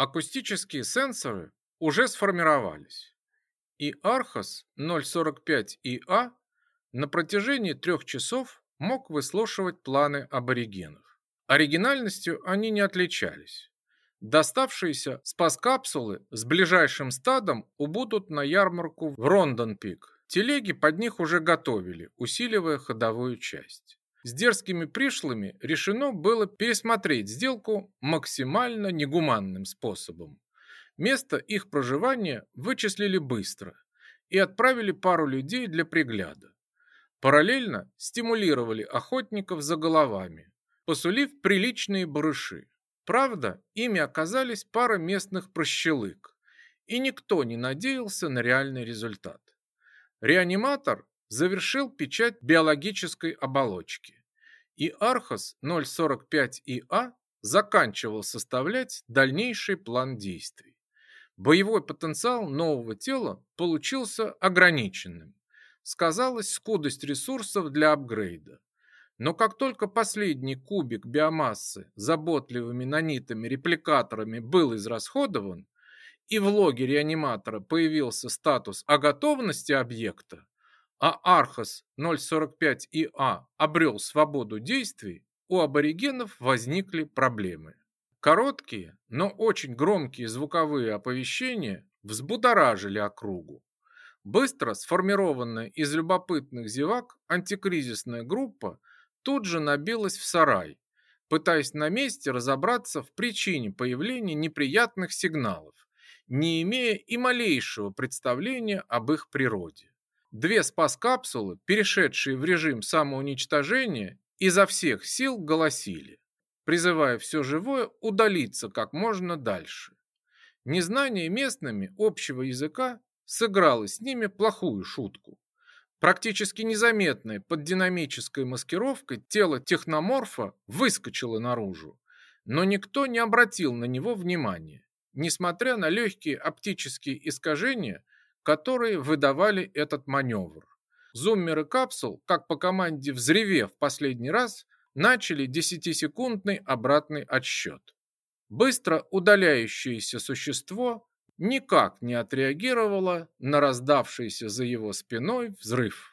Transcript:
Акустические сенсоры уже сформировались, и Архос 045ИА на протяжении трех часов мог выслушивать планы аборигенов. Оригинальностью они не отличались. Доставшиеся спас-капсулы с ближайшим стадом убудут на ярмарку в Рондон-Пик. Телеги под них уже готовили, усиливая ходовую часть. С дерзкими пришлыми решено было пересмотреть сделку максимально негуманным способом. Место их проживания вычислили быстро и отправили пару людей для пригляда. Параллельно стимулировали охотников за головами, посулив приличные барыши. Правда, ими оказались пара местных прощелык, и никто не надеялся на реальный результат. Реаниматор завершил печать биологической оболочки, и Архос 045ИА заканчивал составлять дальнейший план действий. Боевой потенциал нового тела получился ограниченным. Сказалась скудость ресурсов для апгрейда. Но как только последний кубик биомассы заботливыми нанитами-репликаторами был израсходован, и в логе реаниматора появился статус о готовности объекта, а Архос 045ИА обрел свободу действий, у аборигенов возникли проблемы. Короткие, но очень громкие звуковые оповещения взбудоражили округу. Быстро сформированная из любопытных зевак антикризисная группа тут же набилась в сарай, пытаясь на месте разобраться в причине появления неприятных сигналов, не имея и малейшего представления об их природе. Две спас-капсулы, перешедшие в режим самоуничтожения, изо всех сил голосили, призывая все живое удалиться как можно дальше. Незнание местными общего языка сыграло с ними плохую шутку. Практически незаметное под динамической маскировкой тело техноморфа выскочило наружу, но никто не обратил на него внимания, несмотря на легкие оптические искажения, которые выдавали этот маневр. Зуммеры капсул, как по команде взревев последний раз, начали десятисекундный обратный отсчет. Быстро удаляющееся существо никак не отреагировало на раздавшийся за его спиной взрыв.